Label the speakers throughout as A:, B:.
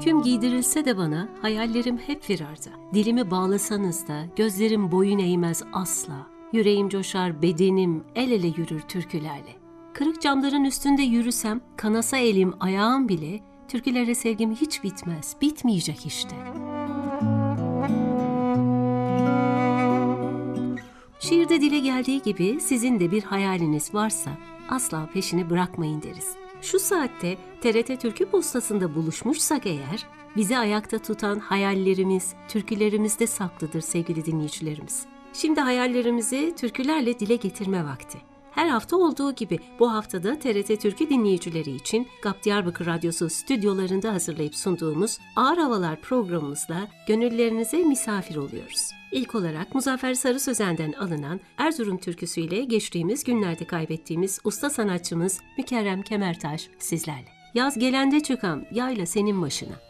A: Hüküm giydirilse de bana hayallerim hep firarda. Dilimi bağlasanız da gözlerim boyun eğmez asla. Yüreğim coşar, bedenim el ele yürür türkülerle. Kırık camların üstünde yürüsem, kanasa elim, ayağım bile türkülere sevgim hiç bitmez, bitmeyecek işte. Şiirde dile geldiği gibi sizin de bir hayaliniz varsa asla peşini bırakmayın deriz. Şu saatte TRT Türkü Postası'nda buluşmuşsak eğer, bizi ayakta tutan hayallerimiz, türkülerimizde saklıdır sevgili dinleyicilerimiz. Şimdi hayallerimizi türkülerle dile getirme vakti. Her hafta olduğu gibi bu haftada TRT Türkü dinleyicileri için GAP Diyarbakır Radyosu stüdyolarında hazırlayıp sunduğumuz Ağır Havalar programımızla gönüllerinize misafir oluyoruz. İlk olarak Muzaffer Sarı Sözen'den alınan Erzurum türküsüyle geçtiğimiz günlerde kaybettiğimiz usta sanatçımız Mükerrem Kemertaş sizlerle. Yaz gelende çıkam, yayla senin başına.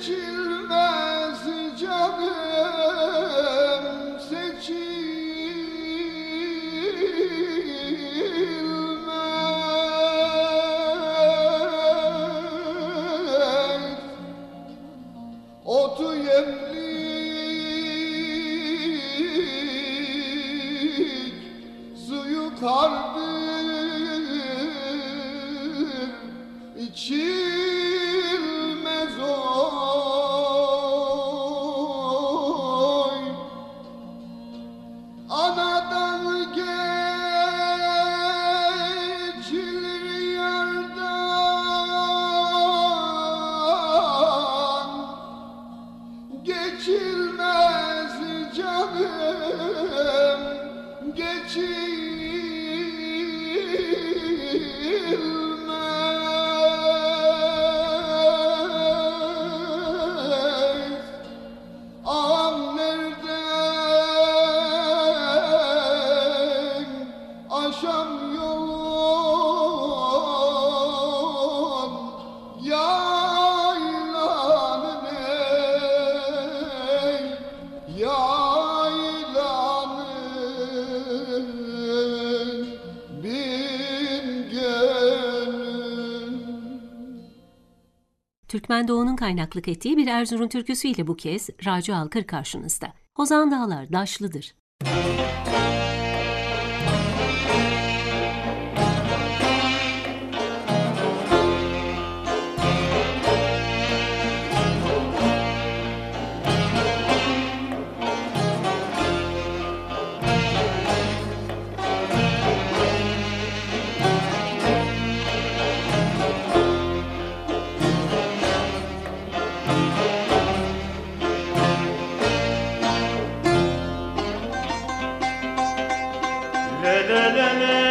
B: seçilmez
A: Türkmen Doğu'nun kaynaklık ettiği bir Erzurum türküsüyle bu kez Racu Alkır karşınızda. Hozan Dağlar Daşlıdır.
C: Le le le le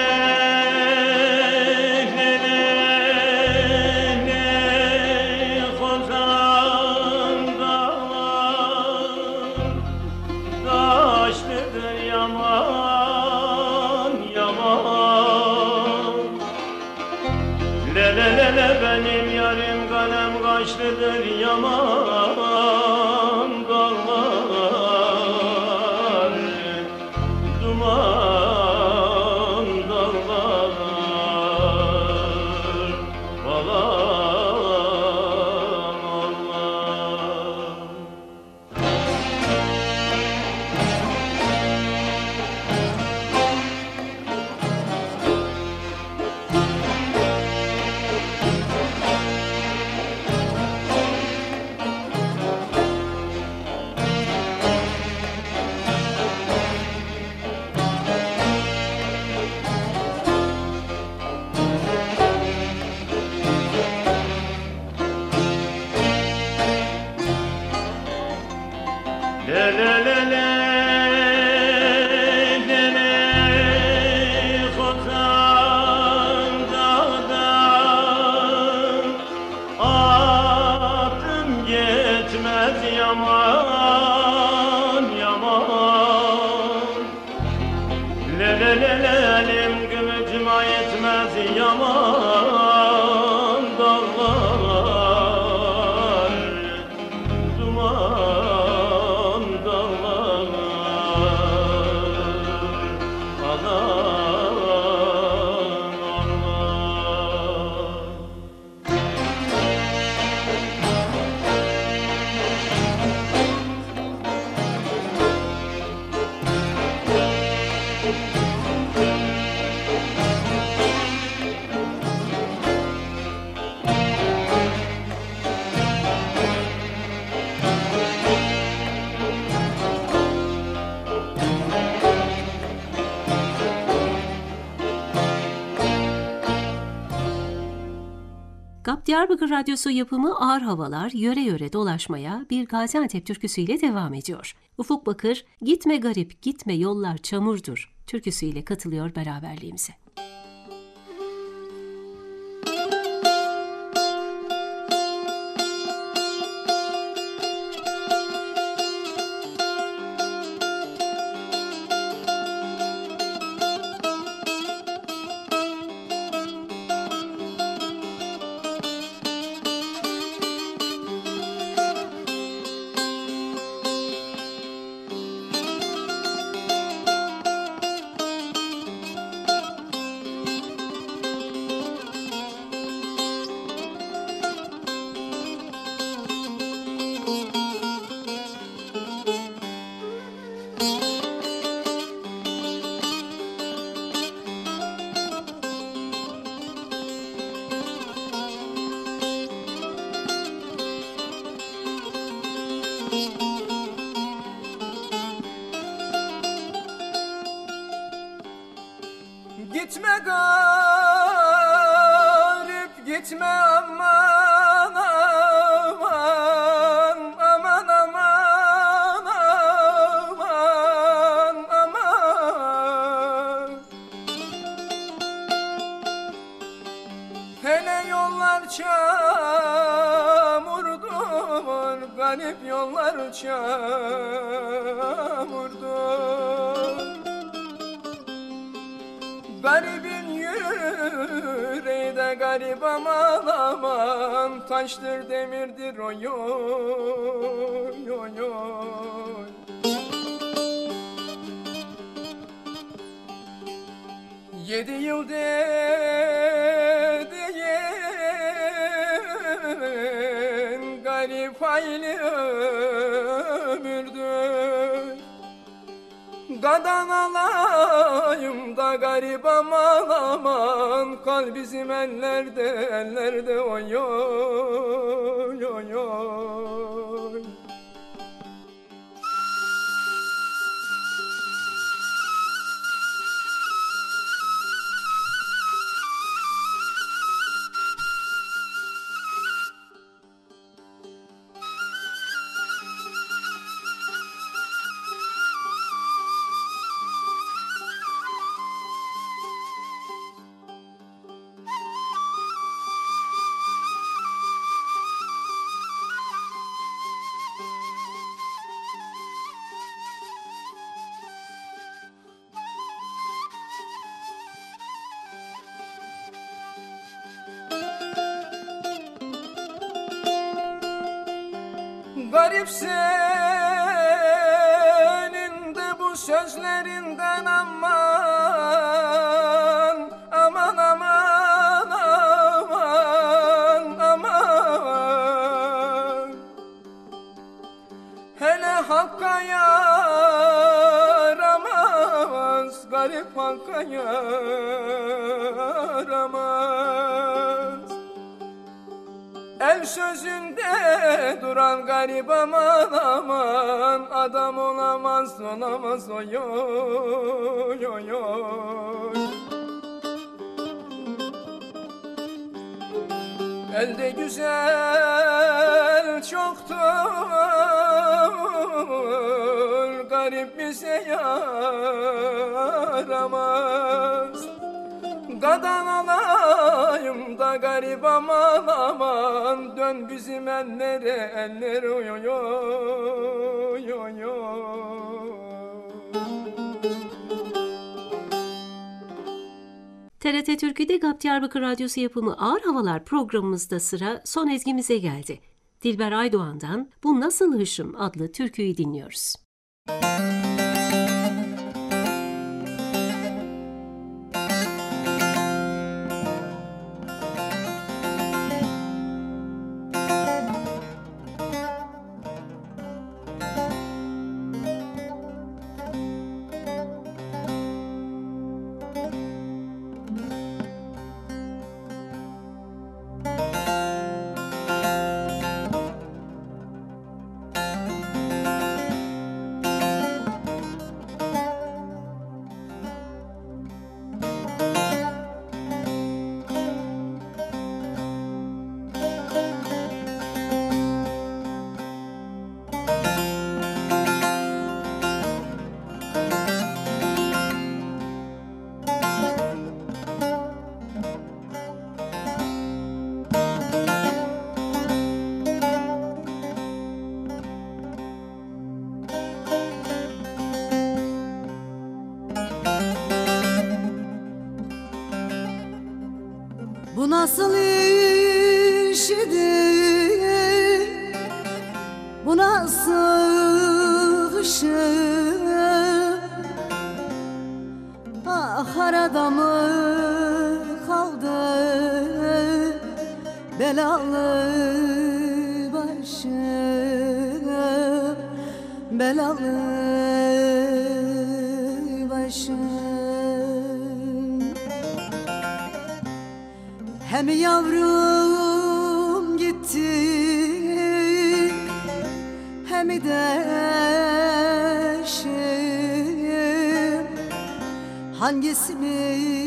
C: yetmez yaman
A: GAP Diyarbakır Radyosu yapımı Ağır Havalar yöre yöre dolaşmaya bir Gaziantep türküsüyle devam ediyor. Ufuk Bakır, Gitme garip, gitme yollar çamurdur türküsüyle katılıyor beraberliğimize.
D: Gitme garip gitme aman Taştır demirdir o yoy yoy yoy Yedi yıl Gadan alayım da garip aman aman Kal bizim ellerde ellerde oy oy oy oy Garip senin de bu sözlerinden aman Aman aman aman aman. Hele hakka yaramaz Garip hakka yaramaz. El sözünde duran garip aman aman. Adam olamaz olamaz. Oy oy oy oy. Elde güzel çoktur. Garip bize yaramaz. Gadan alayım da garip aman aman Dön bizim ellere ellere oy oy oy oy
A: TRT Türkü'de GAP Diyarbakır Radyosu yapımı Ağır Havalar programımızda sıra son ezgimize geldi. Dilber Aydoğan'dan Bu Nasıl Hışım adlı türküyü dinliyoruz.
E: Bu nasıl işidir? Hangisinin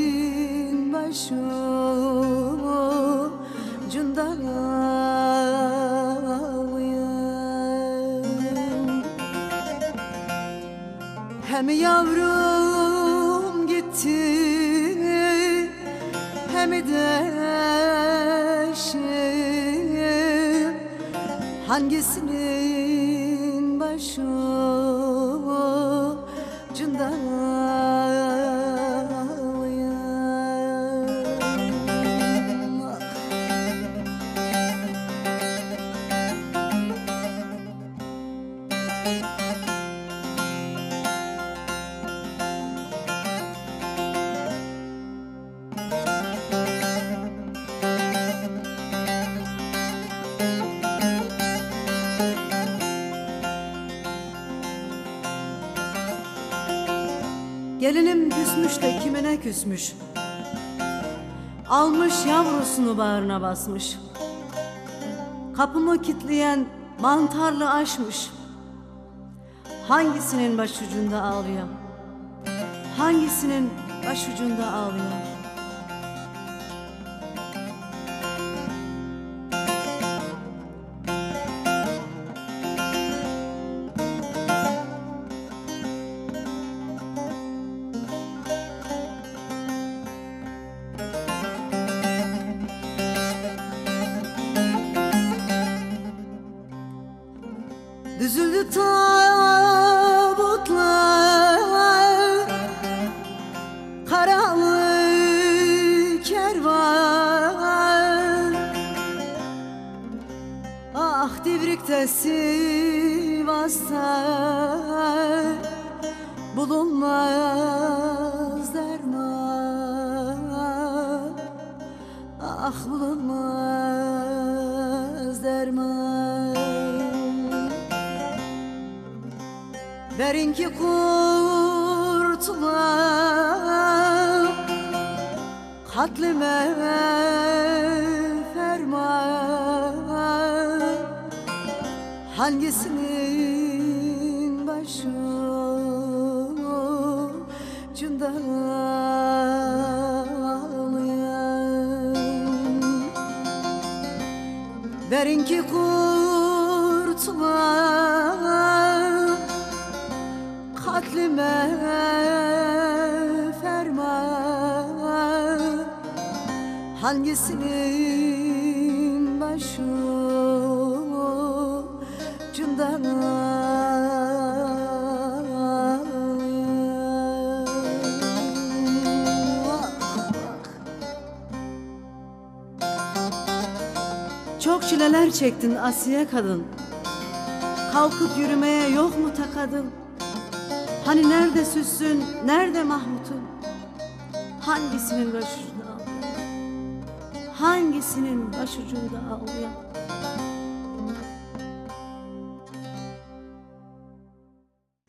E: Gelinim küsmüş de kimine küsmüş? Almış yavrusunu bağrına basmış. Kapımı kitleyen mantarlı aşmış. Hangisinin başucunda ağlıyor Hangisinin başucunda ağlıyor Bulunmaz derman Ah bulunmaz derman Verin ki kurtulam Katlime ferman. Hangisinin ki kurtulam Katlime ferman. Hangisinin çektin Asiye kadın Kalkıp yürümeye yok mu takadın Hani nerede Süsün, nerede Mahmut'un? Hangisinin başucunda ağlıyor? Hangisinin başucunda ağlıyor?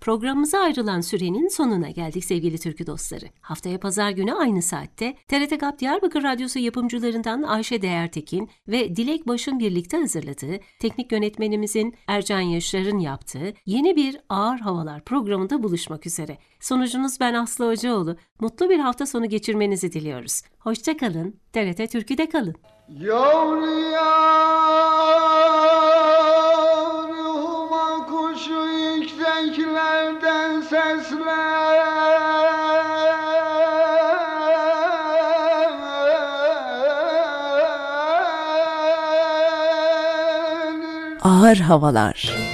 A: Programımıza ayrılan sürenin sonuna geldik sevgili türkü dostları. Haftaya pazar günü aynı saatte TRT GAP Diyarbakır Radyosu yapımcılarından Ayşe Değertekin ve Dilek Baş'ın birlikte hazırladığı, teknik yönetmenimizin Ercan Yaşar'ın yaptığı yeni bir Ağır Havalar programında buluşmak üzere. Sonucunuz ben Aslı Hocaoğlu. Mutlu bir hafta sonu geçirmenizi diliyoruz. Hoşçakalın, TRT Türkü'de kalın.
B: Yavru yavruma
F: Ağır Havalar